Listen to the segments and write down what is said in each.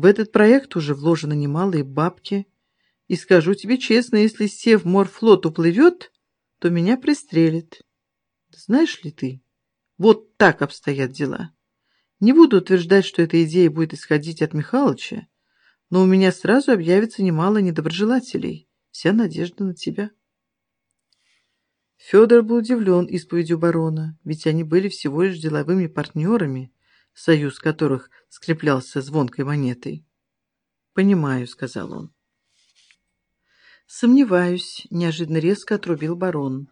В этот проект уже вложено немалые бабки. И скажу тебе честно, если Севморфлот уплывет, то меня пристрелят. Знаешь ли ты, вот так обстоят дела. Не буду утверждать, что эта идея будет исходить от Михалыча, но у меня сразу объявится немало недоброжелателей. Вся надежда на тебя. Федор был удивлен исповедью барона, ведь они были всего лишь деловыми партнерами, союз которых скреплялся звонкой монетой. «Понимаю», — сказал он. «Сомневаюсь», — неожиданно резко отрубил барон.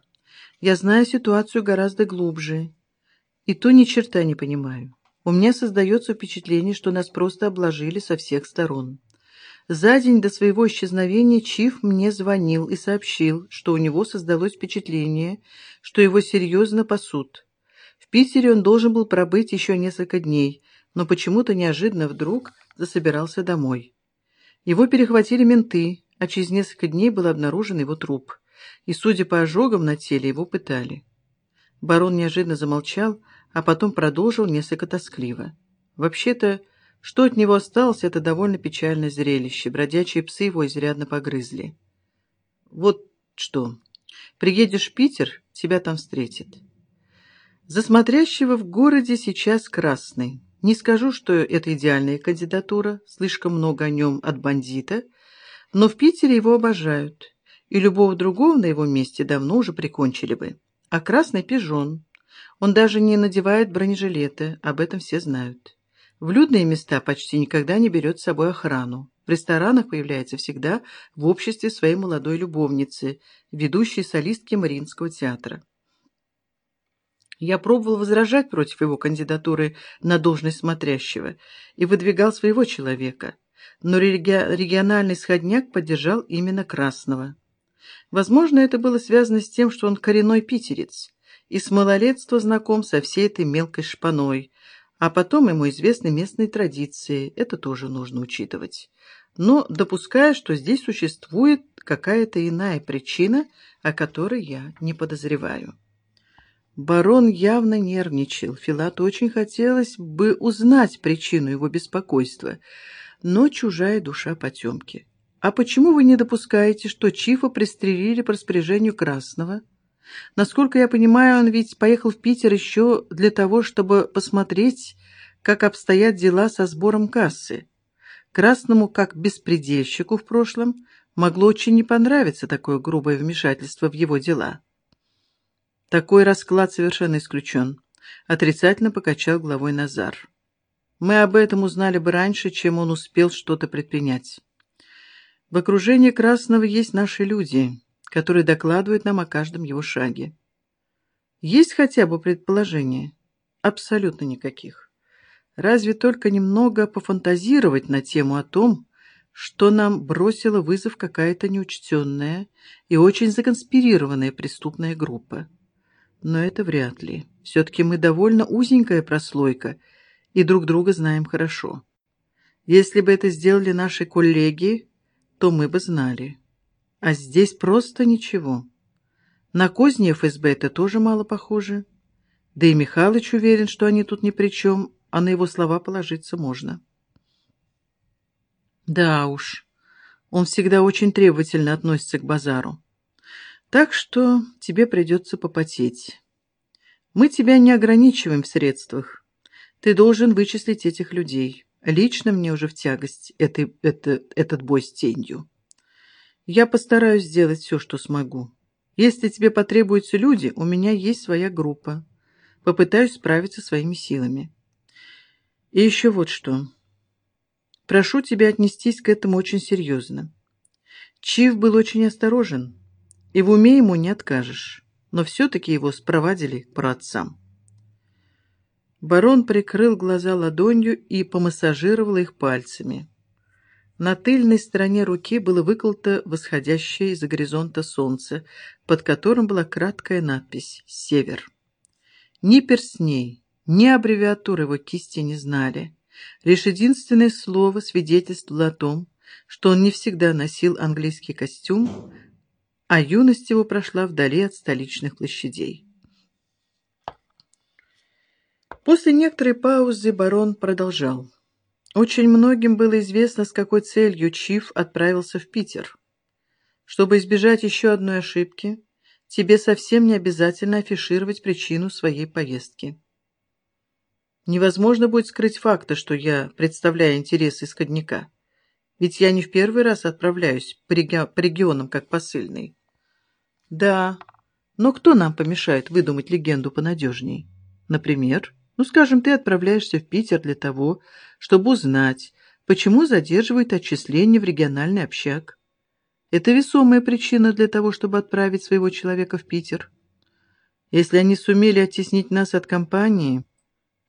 «Я знаю ситуацию гораздо глубже, и то ни черта не понимаю. У меня создается впечатление, что нас просто обложили со всех сторон. За день до своего исчезновения Чиф мне звонил и сообщил, что у него создалось впечатление, что его серьезно пасут. В Питере он должен был пробыть еще несколько дней, но почему-то неожиданно вдруг засобирался домой. Его перехватили менты, а через несколько дней был обнаружен его труп, и, судя по ожогам на теле, его пытали. Барон неожиданно замолчал, а потом продолжил несколько тоскливо. «Вообще-то, что от него осталось, это довольно печальное зрелище. Бродячие псы его изрядно погрызли. Вот что. Приедешь в Питер, тебя там встретят. За смотрящего в городе сейчас красный. Не скажу, что это идеальная кандидатура, слишком много о нем от бандита, но в Питере его обожают, и любого другого на его месте давно уже прикончили бы. А красный пижон. Он даже не надевает бронежилеты, об этом все знают. В людные места почти никогда не берет с собой охрану. В ресторанах появляется всегда в обществе своей молодой любовницы, ведущей солистки Мариинского театра. Я пробовал возражать против его кандидатуры на должность смотрящего и выдвигал своего человека, но региональный сходняк поддержал именно Красного. Возможно, это было связано с тем, что он коренной питерец и с малолетства знаком со всей этой мелкой шпаной, а потом ему известны местные традиции, это тоже нужно учитывать. Но допуская, что здесь существует какая-то иная причина, о которой я не подозреваю. Барон явно нервничал. Филату очень хотелось бы узнать причину его беспокойства, но чужая душа потемки. «А почему вы не допускаете, что Чифа пристрелили по распоряжению Красного?» Насколько я понимаю, он ведь поехал в Питер еще для того, чтобы посмотреть, как обстоят дела со сбором кассы. Красному, как беспредельщику в прошлом, могло очень не понравиться такое грубое вмешательство в его дела. Такой расклад совершенно исключен. Отрицательно покачал головой Назар. Мы об этом узнали бы раньше, чем он успел что-то предпринять. В окружении Красного есть наши люди который докладывает нам о каждом его шаге. Есть хотя бы предположения? Абсолютно никаких. Разве только немного пофантазировать на тему о том, что нам бросила вызов какая-то неучтенная и очень законспирированная преступная группа. Но это вряд ли. Все-таки мы довольно узенькая прослойка и друг друга знаем хорошо. Если бы это сделали наши коллеги, то мы бы знали. А здесь просто ничего. На козни ФСБ это тоже мало похоже. Да и Михалыч уверен, что они тут ни при чем, а на его слова положиться можно. Да уж, он всегда очень требовательно относится к базару. Так что тебе придется попотеть. Мы тебя не ограничиваем в средствах. Ты должен вычислить этих людей. Лично мне уже в тягость это, это, этот бой с тенью. Я постараюсь сделать все, что смогу. Если тебе потребуются люди, у меня есть своя группа. Попытаюсь справиться своими силами. И еще вот что. Прошу тебя отнестись к этому очень серьезно. Чиф был очень осторожен, и в уме ему не откажешь, но все-таки его спровадили к праотцам. Барон прикрыл глаза ладонью и помассажировал их пальцами. На тыльной стороне руки было выколото восходящее из-за горизонта солнце, под которым была краткая надпись «Север». Ни перстней, ни аббревиатуры его кисти не знали. Лишь единственное слово свидетельствовало о том, что он не всегда носил английский костюм, а юность его прошла вдали от столичных площадей. После некоторой паузы барон продолжал. Очень многим было известно, с какой целью Чиф отправился в Питер. Чтобы избежать еще одной ошибки, тебе совсем не обязательно афишировать причину своей поездки. Невозможно будет скрыть факта, что я представляю интересы исходника. Ведь я не в первый раз отправляюсь по, по регионам как посыльный. Да, но кто нам помешает выдумать легенду понадежней? Например, ну, скажем, ты отправляешься в Питер для того, чтобы узнать, почему задерживают отчисления в региональный общак. Это весомая причина для того, чтобы отправить своего человека в Питер. Если они сумели оттеснить нас от компании,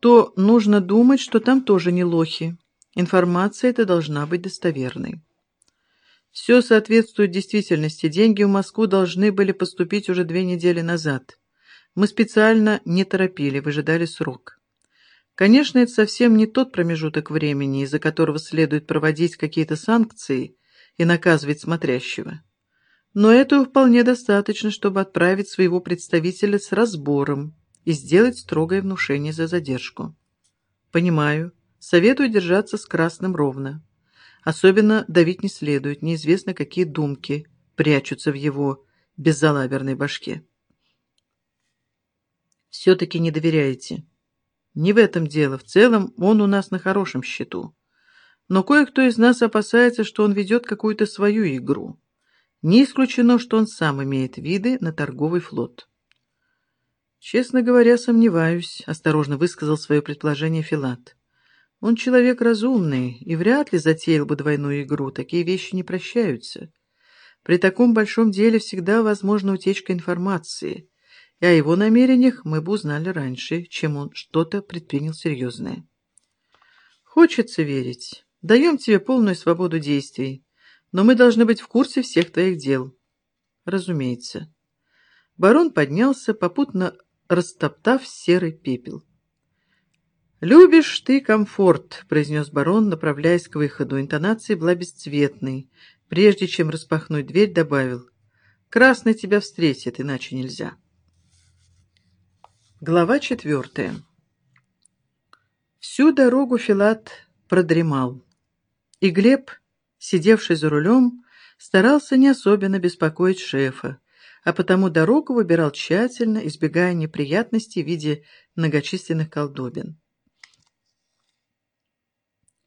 то нужно думать, что там тоже не лохи. Информация эта должна быть достоверной. Все соответствует действительности. Деньги в Москву должны были поступить уже две недели назад. Мы специально не торопили, выжидали срок. Конечно, это совсем не тот промежуток времени, из-за которого следует проводить какие-то санкции и наказывать смотрящего. Но этого вполне достаточно, чтобы отправить своего представителя с разбором и сделать строгое внушение за задержку. Понимаю. Советую держаться с красным ровно. Особенно давить не следует, неизвестно, какие думки прячутся в его беззалаберной башке. Все-таки не доверяете. Не в этом дело. В целом он у нас на хорошем счету. Но кое-кто из нас опасается, что он ведет какую-то свою игру. Не исключено, что он сам имеет виды на торговый флот. «Честно говоря, сомневаюсь», — осторожно высказал свое предположение Филат. «Он человек разумный и вряд ли затеял бы двойную игру. Такие вещи не прощаются. При таком большом деле всегда возможна утечка информации и о его намерениях мы бы узнали раньше, чем он что-то предпринял серьезное. Хочется верить. Даем тебе полную свободу действий, но мы должны быть в курсе всех твоих дел. Разумеется. Барон поднялся, попутно растоптав серый пепел. «Любишь ты комфорт», — произнес барон, направляясь к выходу. Интонация была бесцветной. Прежде чем распахнуть дверь, добавил. «Красный тебя встретит, иначе нельзя». Глава четвертая. Всю дорогу Филат продремал, и Глеб, сидевший за рулем, старался не особенно беспокоить шефа, а потому дорогу выбирал тщательно, избегая неприятностей в виде многочисленных колдобин.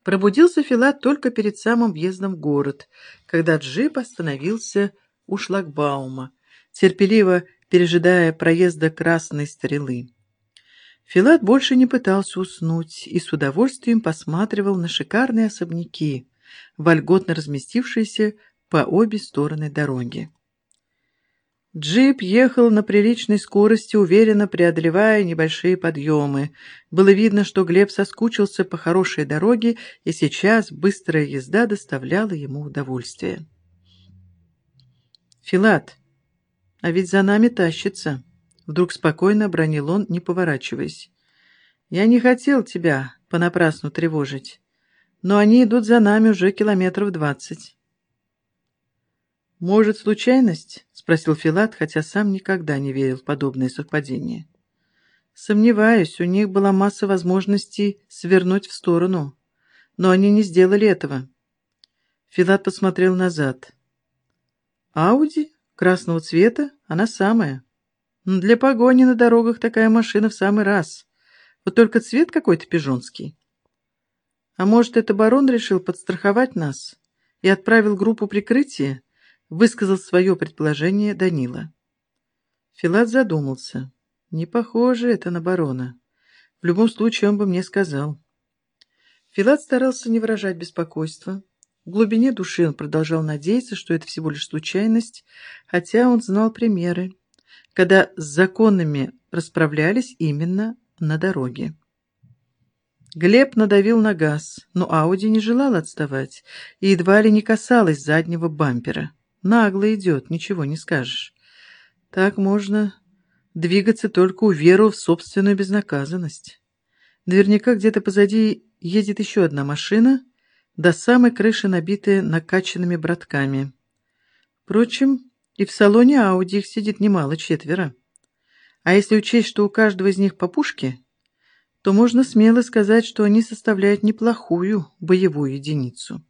Пробудился Филат только перед самым въездом в город, когда джип остановился у шлагбаума, терпеливо пережидая проезда красной стрелы. Филат больше не пытался уснуть и с удовольствием посматривал на шикарные особняки, вольготно разместившиеся по обе стороны дороги. Джип ехал на приличной скорости, уверенно преодолевая небольшие подъемы. Было видно, что Глеб соскучился по хорошей дороге, и сейчас быстрая езда доставляла ему удовольствие. «Филат, а ведь за нами тащится. Вдруг спокойно бронил он, не поворачиваясь. Я не хотел тебя понапрасну тревожить, но они идут за нами уже километров двадцать. «Может, случайность?» — спросил Филат, хотя сам никогда не верил в подобные совпадения. «Сомневаюсь, у них была масса возможностей свернуть в сторону, но они не сделали этого». Филат посмотрел назад. «Ауди?» Красного цвета она самая. Для погони на дорогах такая машина в самый раз. Вот только цвет какой-то пижонский. А может, это барон решил подстраховать нас и отправил группу прикрытия, высказал свое предположение Данила. Филат задумался. Не похоже это на барона. В любом случае он бы мне сказал. Филат старался не выражать беспокойства, в глубине души он продолжал надеяться, что это всего лишь случайность, хотя он знал примеры, когда с законами расправлялись именно на дороге. Глеб надавил на газ, но Ауди не желал отставать и едва ли не касалась заднего бампера. Нагло идет, ничего не скажешь. Так можно двигаться только уверовав в собственную безнаказанность. Наверняка где-то позади едет еще одна машина — до самой крыши набитые накачанными братками. Впрочем, и в салоне Ауди их сидит немало, четверо. А если учесть, что у каждого из них по пушке, то можно смело сказать, что они составляют неплохую боевую единицу.